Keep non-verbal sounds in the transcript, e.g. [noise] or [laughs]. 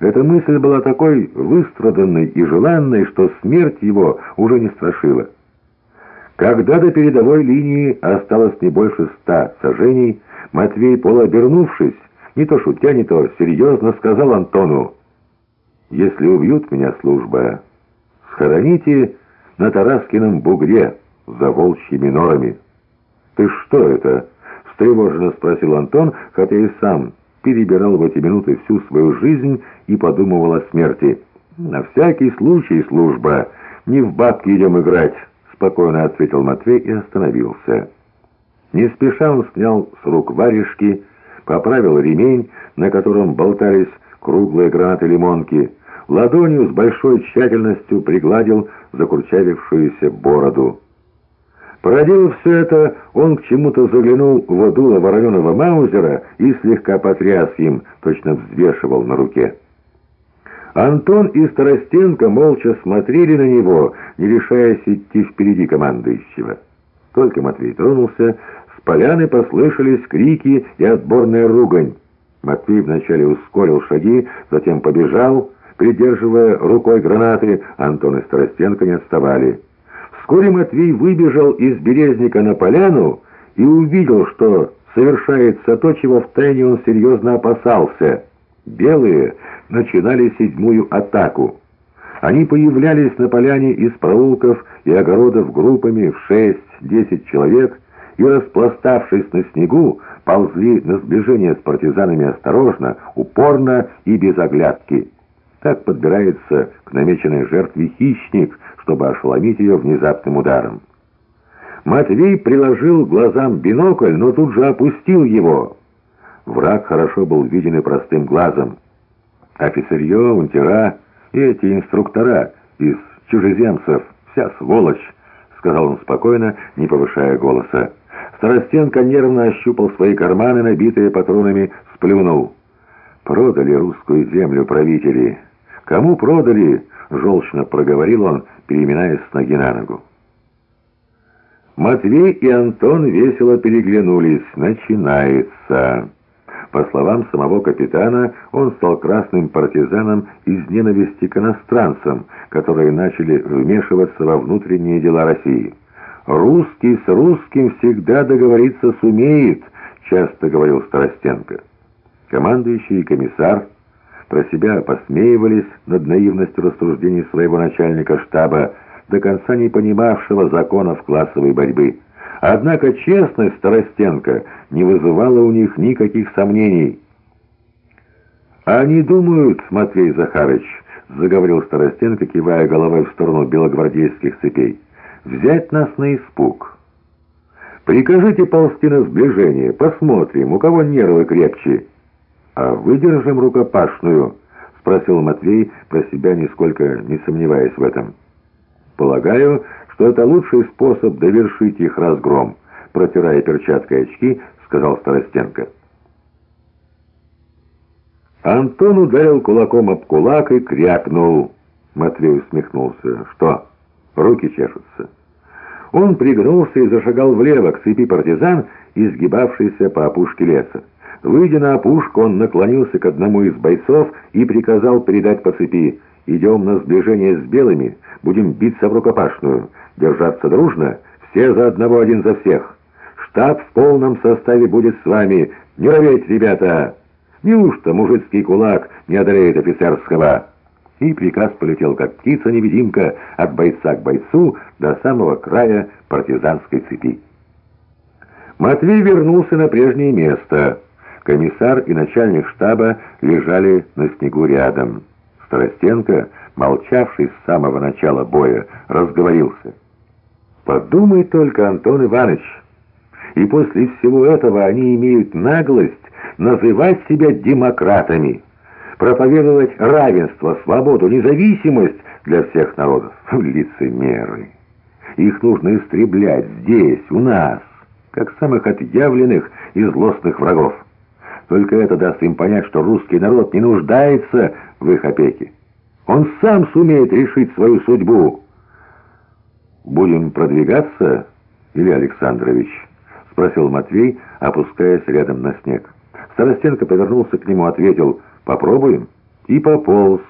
Эта мысль была такой выстраданной и желанной, что смерть его уже не страшила. Когда до передовой линии осталось не больше ста сажений, Матвей, полуобернувшись, не то шутя, не то серьезно сказал Антону, «Если убьют меня служба, схороните на Тараскином бугре за волчьими норами». «Ты что это?» — встревоженно спросил Антон, хотя и сам перебирал в эти минуты всю свою жизнь и подумывал о смерти. «На всякий случай служба, не в бабки идем играть», — спокойно ответил Матвей и остановился. Не спеша он снял с рук варежки, поправил ремень, на котором болтались круглые гранаты-лимонки, ладонью с большой тщательностью пригладил закурчавившуюся бороду. Проделав все это, он к чему-то заглянул в дуло вороненого маузера и слегка потряс им, точно взвешивал на руке. Антон и Старостенко молча смотрели на него, не решаясь идти впереди командующего. Только Матвей тронулся, с поляны послышались крики и отборная ругань. Матвей вначале ускорил шаги, затем побежал, придерживая рукой гранаты, Антон и Старостенко не отставали. Вскоре Матвей выбежал из березника на поляну и увидел, что совершается то, чего втайне он серьезно опасался. Белые начинали седьмую атаку. Они появлялись на поляне из проулков и огородов группами в шесть-десять человек и, распластавшись на снегу, ползли на сближение с партизанами осторожно, упорно и без оглядки. Так подбирается к намеченной жертве хищник, чтобы ошеломить ее внезапным ударом. Матвей приложил глазам бинокль, но тут же опустил его. Враг хорошо был виден и простым глазом. Офицерье, унтера и эти инструктора из чужеземцев, вся сволочь, сказал он спокойно, не повышая голоса. Старостенко нервно ощупал свои карманы, набитые патронами, сплюнул. «Продали русскую землю правители. Кому продали?» — желчно проговорил он, переминаясь с ноги на ногу. Матвей и Антон весело переглянулись. «Начинается!» По словам самого капитана, он стал красным партизаном из ненависти к иностранцам, которые начали вмешиваться во внутренние дела России. «Русский с русским всегда договориться сумеет», — часто говорил Старостенко. Командующий и комиссар про себя посмеивались над наивностью рассуждений своего начальника штаба, до конца не понимавшего законов классовой борьбы. Однако честность Старостенко не вызывала у них никаких сомнений. «Они думают, Матвей Захарыч», — заговорил Старостенко, кивая головой в сторону белогвардейских цепей, — «взять нас на испуг. Прикажите ползти на сближение, посмотрим, у кого нервы крепче». «А выдержим рукопашную?» — спросил Матвей, про себя нисколько не сомневаясь в этом. «Полагаю, что это лучший способ довершить их разгром», — протирая перчаткой очки, сказал Старостенко. Антон ударил кулаком об кулак и крякнул. Матвей усмехнулся. «Что, руки чешутся?» Он пригнулся и зашагал влево к цепи партизан, изгибавшейся по опушке леса. Выйдя на опушку, он наклонился к одному из бойцов и приказал передать по цепи. «Идем на сближение с белыми, будем биться в рукопашную, держаться дружно, все за одного, один за всех. Штаб в полном составе будет с вами. Не роветь, ребята! Неужто мужицкий кулак не одолеет офицерского?» И приказ полетел, как птица-невидимка, от бойца к бойцу до самого края партизанской цепи. Матвей вернулся на прежнее место — Комиссар и начальник штаба лежали на снегу рядом. Старостенко, молчавший с самого начала боя, разговорился. «Подумай только, Антон Иванович, и после всего этого они имеют наглость называть себя демократами, проповедовать равенство, свободу, независимость для всех народов. [laughs] Лицемеры! Их нужно истреблять здесь, у нас, как самых отъявленных и злостных врагов. Только это даст им понять, что русский народ не нуждается в их опеке. Он сам сумеет решить свою судьбу. «Будем продвигаться, Илья Александрович?» — спросил Матвей, опускаясь рядом на снег. Старостенко повернулся к нему, ответил «Попробуем». и пополз